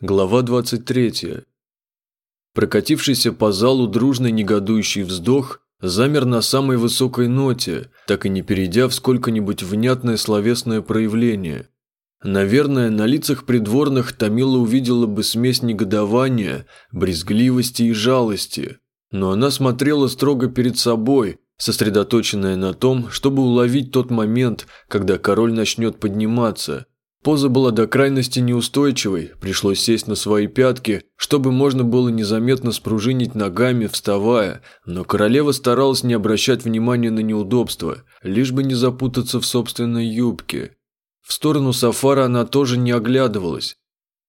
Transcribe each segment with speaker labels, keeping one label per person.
Speaker 1: Глава 23. Прокатившийся по залу дружный негодующий вздох замер на самой высокой ноте, так и не перейдя в сколько-нибудь внятное словесное проявление. Наверное, на лицах придворных Томила увидела бы смесь негодования, брезгливости и жалости, но она смотрела строго перед собой, сосредоточенная на том, чтобы уловить тот момент, когда король начнет подниматься – Поза была до крайности неустойчивой, пришлось сесть на свои пятки, чтобы можно было незаметно спружинить ногами, вставая, но королева старалась не обращать внимания на неудобства, лишь бы не запутаться в собственной юбке. В сторону Сафара она тоже не оглядывалась.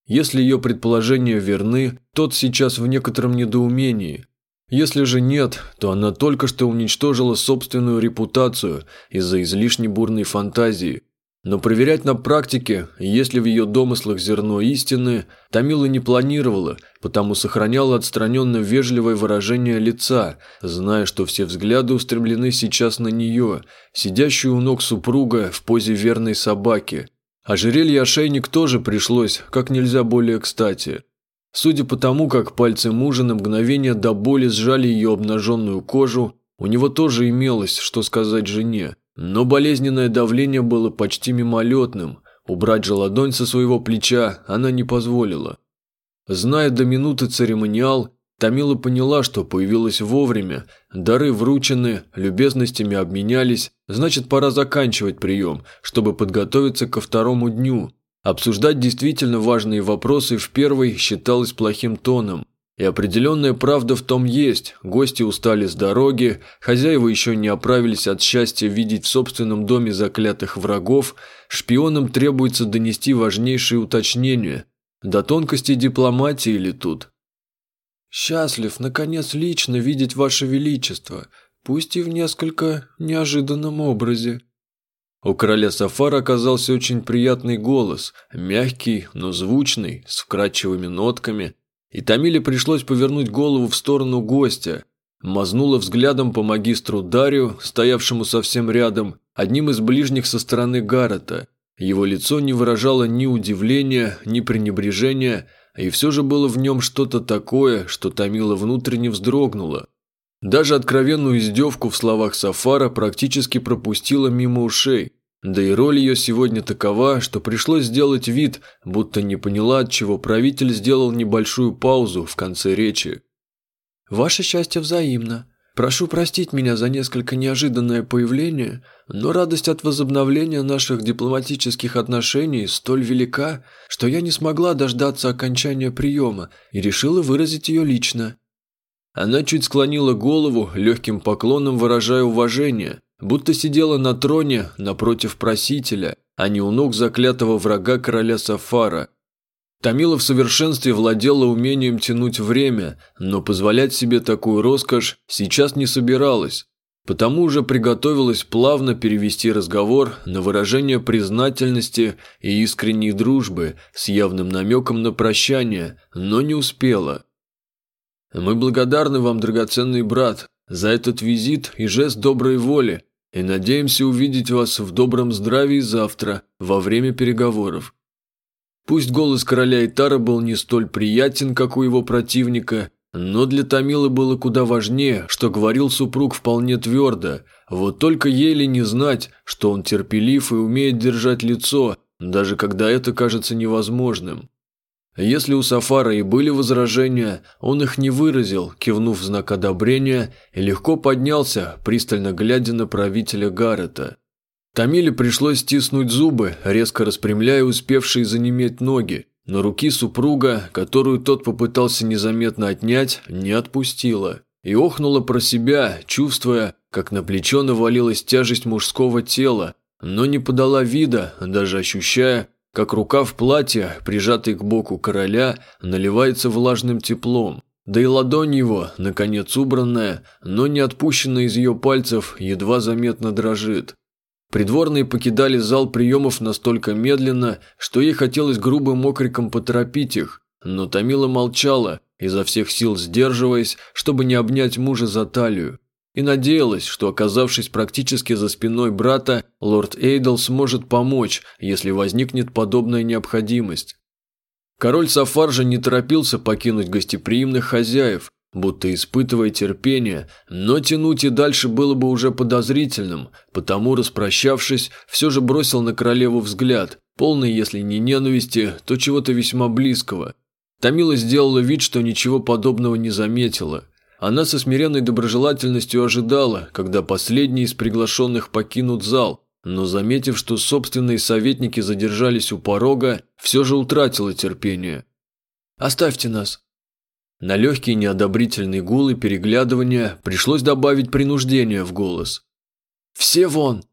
Speaker 1: Если ее предположения верны, тот сейчас в некотором недоумении. Если же нет, то она только что уничтожила собственную репутацию из-за излишне бурной фантазии, но проверять на практике, есть ли в ее домыслах зерно истины, Томила не планировала, потому сохраняла отстраненно вежливое выражение лица, зная, что все взгляды устремлены сейчас на нее, сидящую у ног супруга в позе верной собаки. Ожерелье ошейник тоже пришлось как нельзя более кстати. Судя по тому, как пальцы мужа на мгновение до боли сжали ее обнаженную кожу, у него тоже имелось, что сказать жене. Но болезненное давление было почти мимолетным. Убрать же ладонь со своего плеча она не позволила. Зная до минуты церемониал, Тамила поняла, что появилась вовремя, дары вручены, любезностями обменялись, значит пора заканчивать прием, чтобы подготовиться ко второму дню. Обсуждать действительно важные вопросы в первой считалось плохим тоном. И определенная правда в том есть. Гости устали с дороги, хозяева еще не оправились от счастья видеть в собственном доме заклятых врагов, шпионам требуется донести важнейшие уточнения. До тонкости дипломатии ли тут? «Счастлив, наконец, лично видеть Ваше Величество, пусть и в несколько неожиданном образе», у короля Сафара оказался очень приятный голос, мягкий, но звучный, с вкрадчивыми нотками – и Тамиле пришлось повернуть голову в сторону гостя. Мазнула взглядом по магистру Дарию, стоявшему совсем рядом, одним из ближних со стороны Гаррета. Его лицо не выражало ни удивления, ни пренебрежения, и все же было в нем что-то такое, что Тамила внутренне вздрогнула. Даже откровенную издевку в словах Сафара практически пропустила мимо ушей. Да и роль ее сегодня такова, что пришлось сделать вид, будто не поняла, от чего правитель сделал небольшую паузу в конце речи. «Ваше счастье взаимно. Прошу простить меня за несколько неожиданное появление, но радость от возобновления наших дипломатических отношений столь велика, что я не смогла дождаться окончания приема и решила выразить ее лично». Она чуть склонила голову, легким поклоном выражая уважение – будто сидела на троне напротив просителя, а не у ног заклятого врага короля Сафара. Тамила в совершенстве владела умением тянуть время, но позволять себе такую роскошь сейчас не собиралась, потому уже приготовилась плавно перевести разговор на выражение признательности и искренней дружбы с явным намеком на прощание, но не успела. «Мы благодарны вам, драгоценный брат, за этот визит и жест доброй воли, и надеемся увидеть вас в добром здравии завтра, во время переговоров. Пусть голос короля Итара был не столь приятен, как у его противника, но для Томилы было куда важнее, что говорил супруг вполне твердо, вот только еле не знать, что он терпелив и умеет держать лицо, даже когда это кажется невозможным. Если у Сафара и были возражения, он их не выразил, кивнув знак одобрения, и легко поднялся, пристально глядя на правителя Гаррета. Тамиле пришлось стиснуть зубы, резко распрямляя успевшие занеметь ноги, но руки супруга, которую тот попытался незаметно отнять, не отпустила. И охнула про себя, чувствуя, как на плечо навалилась тяжесть мужского тела, но не подала вида, даже ощущая, как рукав платья, прижатый к боку короля, наливается влажным теплом. Да и ладонь его, наконец убранная, но не отпущенная из ее пальцев, едва заметно дрожит. Придворные покидали зал приемов настолько медленно, что ей хотелось грубым окриком поторопить их, но Томила молчала, изо всех сил сдерживаясь, чтобы не обнять мужа за талию и надеялась, что, оказавшись практически за спиной брата, лорд Эйдл сможет помочь, если возникнет подобная необходимость. Король Сафар же не торопился покинуть гостеприимных хозяев, будто испытывая терпение, но тянуть и дальше было бы уже подозрительным, потому, распрощавшись, все же бросил на королеву взгляд, полный, если не ненависти, то чего-то весьма близкого. Тамила сделала вид, что ничего подобного не заметила. Она со смиренной доброжелательностью ожидала, когда последний из приглашенных покинут зал, но, заметив, что собственные советники задержались у порога, все же утратила терпение. «Оставьте нас», на легкие неодобрительные гулы переглядывания пришлось добавить принуждение в голос. «Все вон!»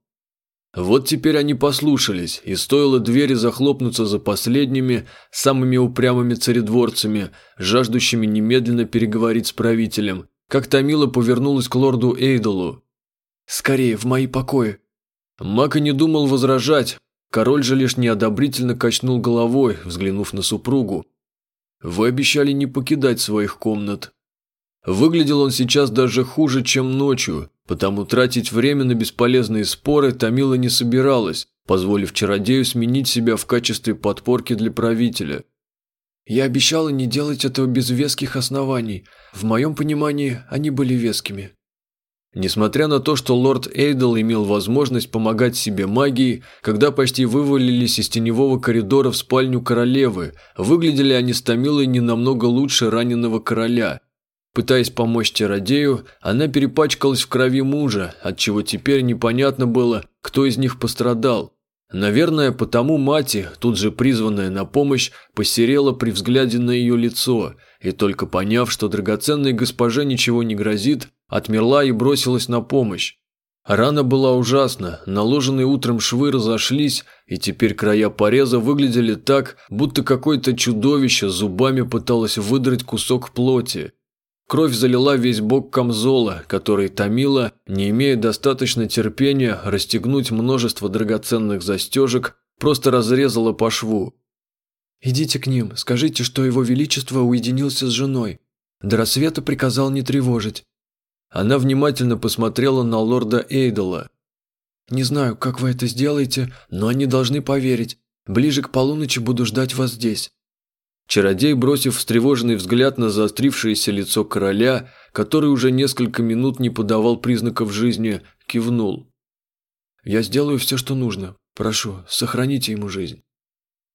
Speaker 1: Вот теперь они послушались, и стоило двери захлопнуться за последними, самыми упрямыми царедворцами, жаждущими немедленно переговорить с правителем, как Томила повернулась к лорду Эйдолу. «Скорее, в мои покои!» Мак и не думал возражать, король же лишь неодобрительно качнул головой, взглянув на супругу, вы обещали не покидать своих комнат. Выглядел он сейчас даже хуже, чем ночью, потому тратить время на бесполезные споры Томила не собиралась, позволив чародею сменить себя в качестве подпорки для правителя. «Я обещала не делать этого без веских оснований. В моем понимании, они были вескими». Несмотря на то, что лорд Эйдл имел возможность помогать себе магией, когда почти вывалились из теневого коридора в спальню королевы, выглядели они с Томилой не намного лучше раненого короля. Пытаясь помочь чародею, она перепачкалась в крови мужа, отчего теперь непонятно было, кто из них пострадал. Наверное, потому мати, тут же призванная на помощь, посерела при взгляде на ее лицо, и только поняв, что драгоценной госпоже ничего не грозит, отмерла и бросилась на помощь. Рана была ужасна, наложенные утром швы разошлись, и теперь края пореза выглядели так, будто какое-то чудовище зубами пыталось выдрать кусок плоти. Кровь залила весь бок камзола, который томила, не имея достаточно терпения расстегнуть множество драгоценных застежек, просто разрезала по шву. «Идите к ним, скажите, что его величество уединился с женой. До рассвета приказал не тревожить. Она внимательно посмотрела на лорда Эйдола. «Не знаю, как вы это сделаете, но они должны поверить. Ближе к полуночи буду ждать вас здесь». Чародей, бросив встревоженный взгляд на заострившееся лицо короля, который уже несколько минут не подавал признаков жизни, кивнул. «Я сделаю все, что нужно. Прошу, сохраните ему жизнь».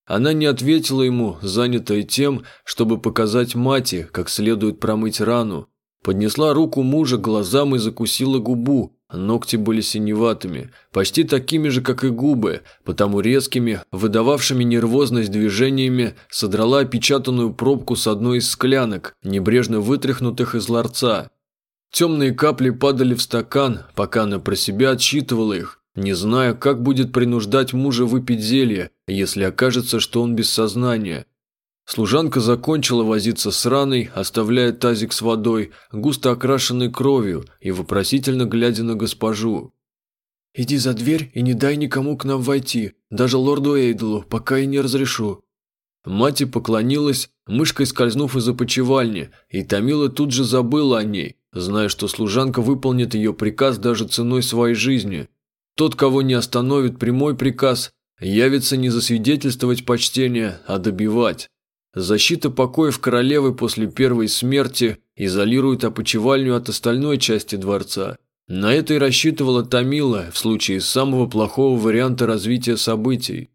Speaker 1: Она не ответила ему, занятая тем, чтобы показать мате, как следует промыть рану, Поднесла руку мужа к глазам и закусила губу. Ногти были синеватыми, почти такими же, как и губы, потому резкими, выдававшими нервозность движениями, содрала опечатанную пробку с одной из склянок, небрежно вытряхнутых из ларца. Темные капли падали в стакан, пока она про себя отсчитывала их, не зная, как будет принуждать мужа выпить зелье, если окажется, что он без сознания. Служанка закончила возиться с раной, оставляя тазик с водой, густо окрашенной кровью и вопросительно глядя на госпожу. «Иди за дверь и не дай никому к нам войти, даже лорду Эйдлу, пока я не разрешу». Мати поклонилась, мышкой скользнув из опочивальни, и Томила тут же забыла о ней, зная, что служанка выполнит ее приказ даже ценой своей жизни. Тот, кого не остановит прямой приказ, явится не засвидетельствовать почтение, а добивать. Защита покоев королевы после первой смерти изолирует опочивальню от остальной части дворца. На это и рассчитывала Тамила в случае самого плохого варианта развития событий.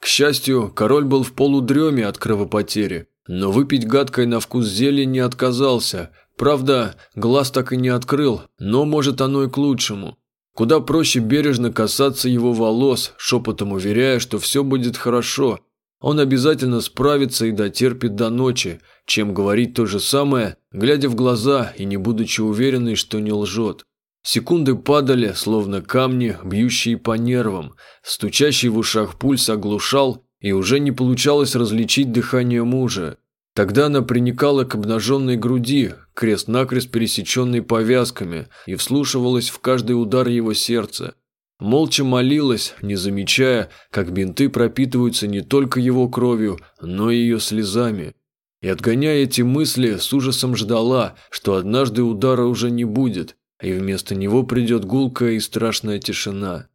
Speaker 1: К счастью, король был в полудреме от кровопотери, но выпить гадкой на вкус зелье не отказался. Правда, глаз так и не открыл, но может оно и к лучшему. Куда проще бережно касаться его волос, шепотом уверяя, что все будет хорошо – он обязательно справится и дотерпит до ночи, чем говорить то же самое, глядя в глаза и не будучи уверенной, что не лжет. Секунды падали, словно камни, бьющие по нервам. Стучащий в ушах пульс оглушал, и уже не получалось различить дыхание мужа. Тогда она приникала к обнаженной груди, крест-накрест пересеченной повязками, и вслушивалась в каждый удар его сердца. Молча молилась, не замечая, как бинты пропитываются не только его кровью, но и ее слезами. И отгоняя эти мысли, с ужасом ждала, что однажды удара уже не будет, и вместо него придет гулкая и страшная тишина.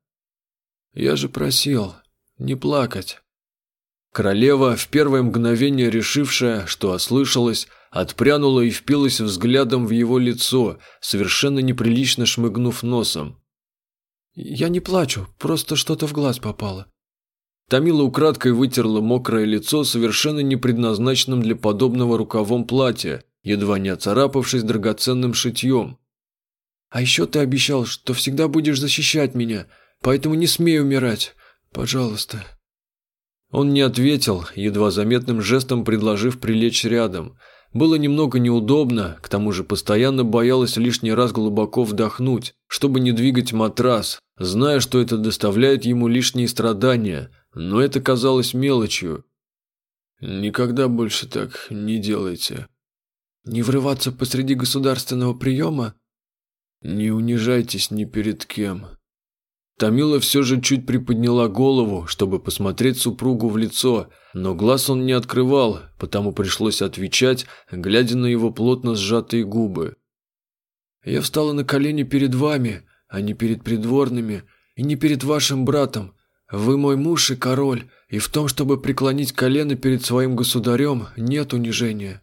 Speaker 1: «Я же просил не плакать». Королева, в первое мгновение решившая, что ослышалась, отпрянула и впилась взглядом в его лицо, совершенно неприлично шмыгнув носом.
Speaker 2: «Я не плачу, просто что-то в глаз попало».
Speaker 1: Тамила украдкой вытерла мокрое лицо совершенно не предназначенным для подобного рукавом платья, едва не оцарапавшись драгоценным шитьем.
Speaker 2: «А еще ты обещал, что всегда будешь защищать меня, поэтому не смей умирать. Пожалуйста».
Speaker 1: Он не ответил, едва заметным жестом предложив прилечь рядом. Было немного неудобно, к тому же постоянно боялась лишний раз глубоко вдохнуть, чтобы не двигать матрас, зная, что это доставляет ему лишние страдания, но это казалось мелочью. «Никогда больше так не делайте».
Speaker 2: «Не врываться посреди государственного приема?»
Speaker 1: «Не унижайтесь ни перед кем», Тамила все же чуть приподняла голову, чтобы посмотреть супругу в лицо, но глаз он не открывал, потому пришлось отвечать, глядя на его плотно сжатые губы.
Speaker 2: «Я встала на колени перед вами, а не перед придворными, и не перед вашим братом. Вы мой муж и король, и в том, чтобы преклонить колено перед своим государем, нет унижения.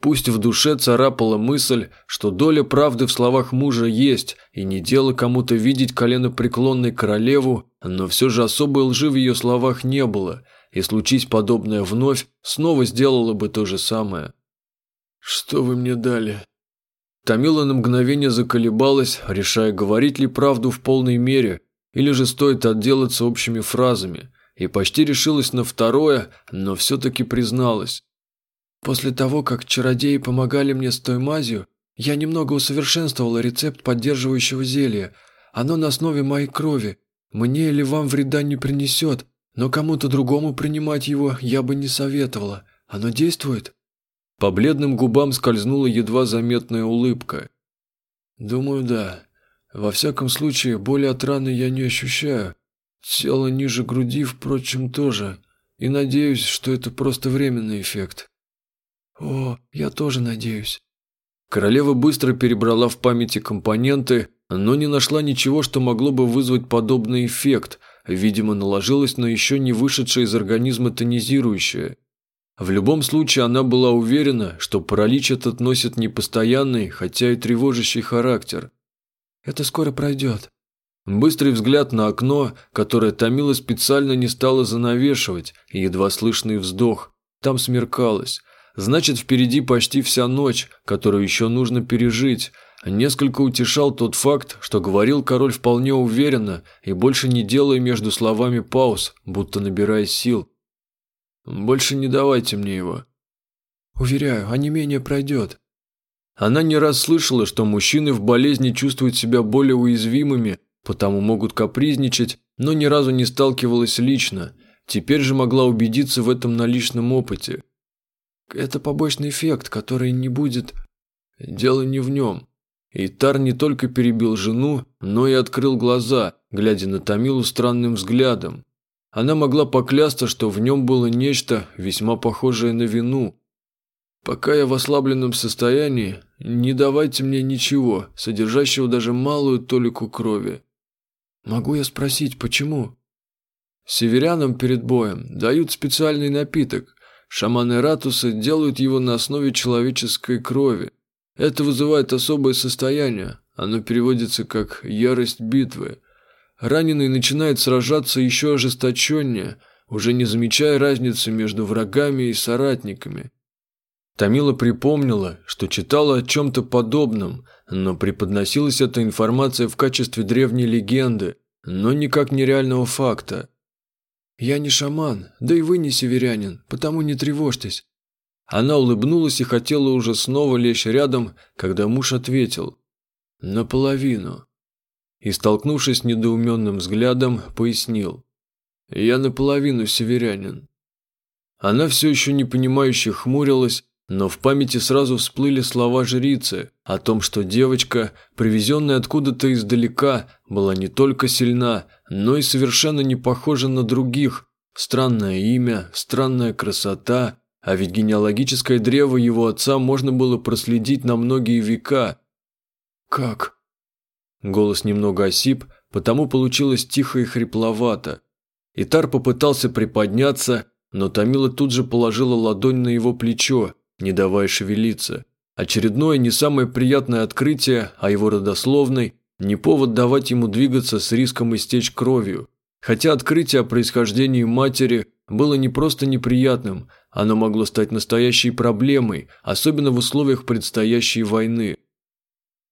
Speaker 1: Пусть в душе царапала мысль, что доля правды в словах мужа есть, и не дело кому-то видеть коленопреклонной королеву, но все же особой лжи в ее словах не было, и случись подобное вновь, снова сделала бы то же самое. «Что вы мне дали?» Тамила на мгновение заколебалась, решая, говорить ли правду в полной мере, или же стоит отделаться общими фразами, и почти решилась на второе, но все-таки призналась.
Speaker 2: После того, как чародеи помогали мне с той мазью, я немного усовершенствовала рецепт поддерживающего зелья. Оно на основе моей крови. Мне или вам вреда не принесет, но кому-то другому принимать его я бы не советовала. Оно действует?»
Speaker 1: По бледным губам скользнула едва заметная улыбка.
Speaker 2: «Думаю, да. Во всяком случае, боли от раны я не ощущаю. Тело ниже груди, впрочем, тоже. И надеюсь, что это просто временный эффект. «О, я тоже надеюсь».
Speaker 1: Королева быстро перебрала в памяти компоненты, но не нашла ничего, что могло бы вызвать подобный эффект, видимо, наложилась на еще не вышедшее из организма тонизирующее. В любом случае, она была уверена, что паралич этот носит непостоянный, хотя и тревожащий характер.
Speaker 2: «Это скоро пройдет».
Speaker 1: Быстрый взгляд на окно, которое Томила специально не стала занавешивать, и едва слышный вздох. Там смеркалось. Значит, впереди почти вся ночь, которую еще нужно пережить. Несколько утешал тот факт, что говорил король вполне уверенно и больше не делая между словами пауз, будто набирая сил. «Больше не давайте мне его».
Speaker 2: «Уверяю, а не менее пройдет».
Speaker 1: Она не раз слышала, что мужчины в болезни чувствуют себя более уязвимыми, потому могут капризничать, но ни разу не сталкивалась лично. Теперь же могла убедиться в этом на личном опыте –
Speaker 2: это побочный эффект, который не будет...
Speaker 1: Дело не в нем. Итар не только перебил жену, но и открыл глаза, глядя на Тамилу странным взглядом. Она могла поклясться, что в нем было нечто, весьма похожее на вину. «Пока я в ослабленном состоянии, не давайте мне ничего, содержащего даже малую толику крови».
Speaker 2: «Могу я спросить, почему?»
Speaker 1: «Северянам перед боем дают специальный напиток, Шаманы Ратуса делают его на основе человеческой крови. Это вызывает особое состояние. Оно переводится как «ярость битвы». Раненый начинает сражаться еще ожесточеннее, уже не замечая разницы между врагами и соратниками. Тамила припомнила, что читала о чем-то подобном, но преподносилась эта информация в качестве древней легенды, но никак нереального факта.
Speaker 2: «Я не шаман, да и вы не северянин, потому не тревожьтесь».
Speaker 1: Она улыбнулась и хотела уже снова лечь рядом, когда муж ответил «Наполовину». И, столкнувшись с недоуменным взглядом, пояснил «Я наполовину северянин». Она все еще непонимающе хмурилась, но в памяти сразу всплыли слова жрицы о том, что девочка, привезенная откуда-то издалека, была не только сильна, но и совершенно не похожа на других. Странное имя, странная красота, а ведь генеалогическое древо его отца можно было проследить на многие века.
Speaker 2: «Как?»
Speaker 1: Голос немного осип, потому получилось тихо и хрипловато. Итар попытался приподняться, но Томила тут же положила ладонь на его плечо, не давая шевелиться. Очередное не самое приятное открытие о его родословной, не повод давать ему двигаться с риском истечь кровью. Хотя открытие о происхождении матери было не просто неприятным, оно могло стать настоящей проблемой, особенно в условиях предстоящей войны.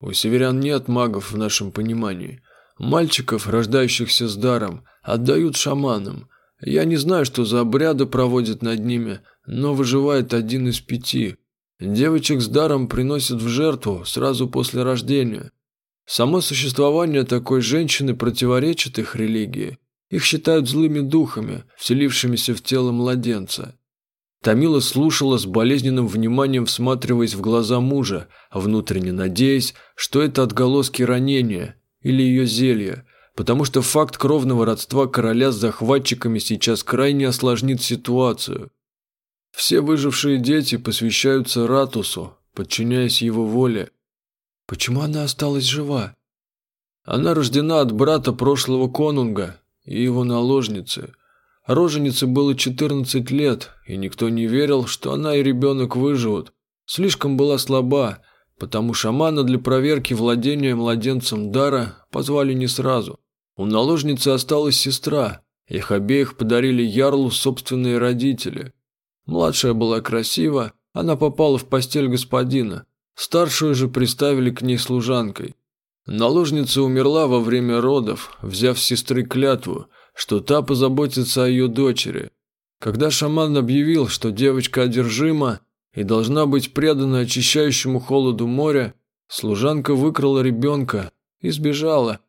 Speaker 1: У северян нет магов в нашем понимании. Мальчиков, рождающихся с даром, отдают шаманам. Я не знаю, что за обряды проводят над ними, но выживает один из пяти. Девочек с даром приносят в жертву сразу после рождения. Само существование такой женщины противоречит их религии. Их считают злыми духами, вселившимися в тело младенца. Тамила слушала с болезненным вниманием, всматриваясь в глаза мужа, внутренне надеясь, что это отголоски ранения или ее зелья, потому что факт кровного родства короля с захватчиками сейчас крайне осложнит ситуацию. Все выжившие дети посвящаются Ратусу, подчиняясь его воле.
Speaker 2: Почему она осталась жива?
Speaker 1: Она рождена от брата прошлого конунга и его наложницы. Роженице было 14 лет, и никто не верил, что она и ребенок выживут. Слишком была слаба, потому шамана для проверки владения младенцем дара позвали не сразу. У наложницы осталась сестра, их обеих подарили Ярлу собственные родители. Младшая была красива, она попала в постель господина, старшую же приставили к ней служанкой. Наложница умерла во время родов, взяв с сестры клятву, что та позаботится о ее дочери. Когда шаман объявил, что девочка одержима и должна быть предана очищающему холоду моря, служанка выкрала ребенка и сбежала.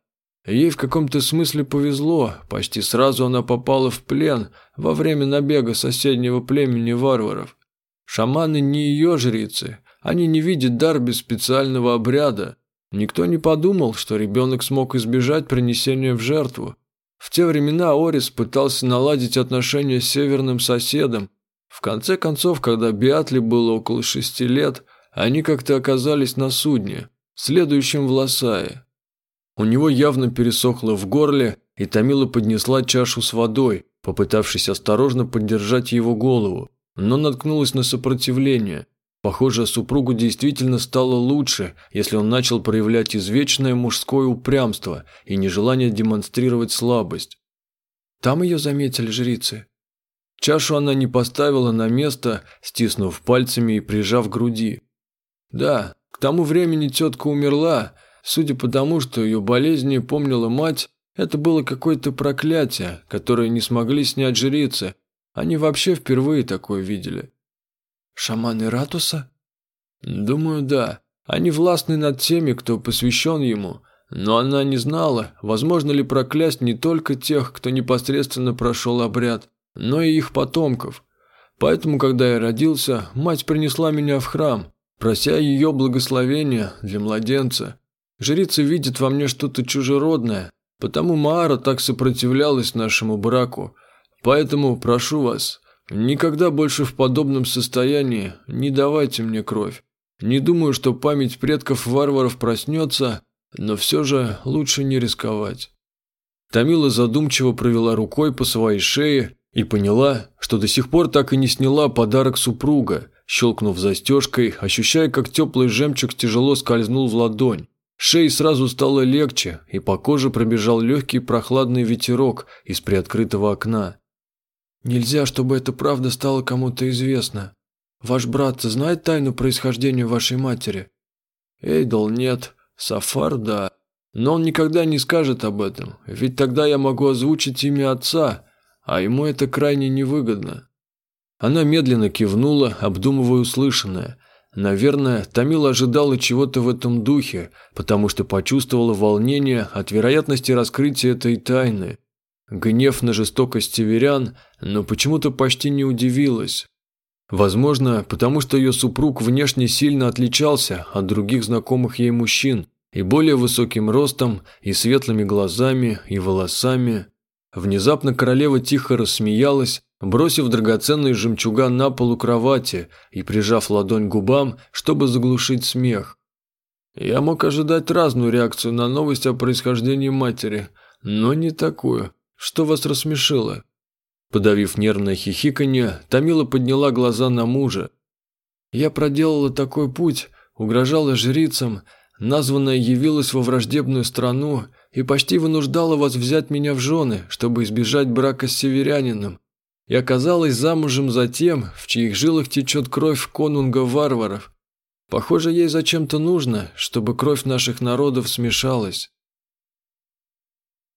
Speaker 1: Ей в каком-то смысле повезло, почти сразу она попала в плен во время набега соседнего племени варваров. Шаманы не ее жрицы, они не видят дар без специального обряда, Никто не подумал, что ребенок смог избежать принесения в жертву. В те времена Орис пытался наладить отношения с северным соседом. В конце концов, когда Биатли было около шести лет, они как-то оказались на судне, следующем в Лосае. У него явно пересохло в горле, и Томила поднесла чашу с водой, попытавшись осторожно поддержать его голову, но наткнулась на сопротивление. Похоже, супругу действительно стало лучше, если он начал проявлять извечное мужское упрямство и нежелание демонстрировать слабость.
Speaker 2: Там ее заметили жрицы.
Speaker 1: Чашу она не поставила на место, стиснув пальцами и прижав к груди. Да, к тому времени тетка умерла, судя по тому, что ее болезни помнила мать, это было какое-то проклятие, которое не смогли снять жрицы. Они вообще впервые такое видели.
Speaker 2: Шаманы Ратуса?
Speaker 1: Думаю, да. Они властны над теми, кто посвящен ему. Но она не знала, возможно ли проклясть не только тех, кто непосредственно прошел обряд, но и их потомков. Поэтому, когда я родился, мать принесла меня в храм, прося ее благословения для младенца. Жрица видит во мне что-то чужеродное, потому Маара так сопротивлялась нашему браку. Поэтому прошу вас, Никогда больше в подобном состоянии не давайте мне кровь. Не думаю, что память предков варваров проснется, но все же лучше не рисковать. Тамила задумчиво провела рукой по своей шее и поняла, что до сих пор так и не сняла подарок супруга, щелкнув застежкой, ощущая, как теплый жемчуг тяжело скользнул в ладонь. Шее сразу стало легче, и по коже пробежал легкий прохладный ветерок из приоткрытого окна.
Speaker 2: Нельзя, чтобы эта правда стала кому-то известна. Ваш брат знает тайну происхождения вашей матери?
Speaker 1: Эйдол нет, Сафар да. Но он никогда не скажет об этом, ведь тогда я могу озвучить имя отца, а ему это крайне невыгодно. Она медленно кивнула, обдумывая услышанное. Наверное, Тамила ожидала чего-то в этом духе, потому что почувствовала волнение от вероятности раскрытия этой тайны – Гнев на жестокость северян, но почему-то почти не удивилась. Возможно, потому что ее супруг внешне сильно отличался от других знакомых ей мужчин, и более высоким ростом, и светлыми глазами, и волосами. Внезапно королева тихо рассмеялась, бросив драгоценный жемчуган на полу кровати и прижав ладонь к губам, чтобы заглушить смех. Я мог ожидать разную реакцию на новость о происхождении матери, но не такую. Что вас рассмешило?» Подавив нервное хихиканье, Томила подняла глаза на мужа.
Speaker 2: «Я проделала такой путь, угрожала жрицам, названная явилась во враждебную страну и почти вынуждала вас взять меня в жены, чтобы избежать брака с северянином, и оказалась замужем за тем, в чьих жилах течет кровь конунга-варваров. Похоже, ей зачем-то нужно, чтобы кровь наших народов смешалась.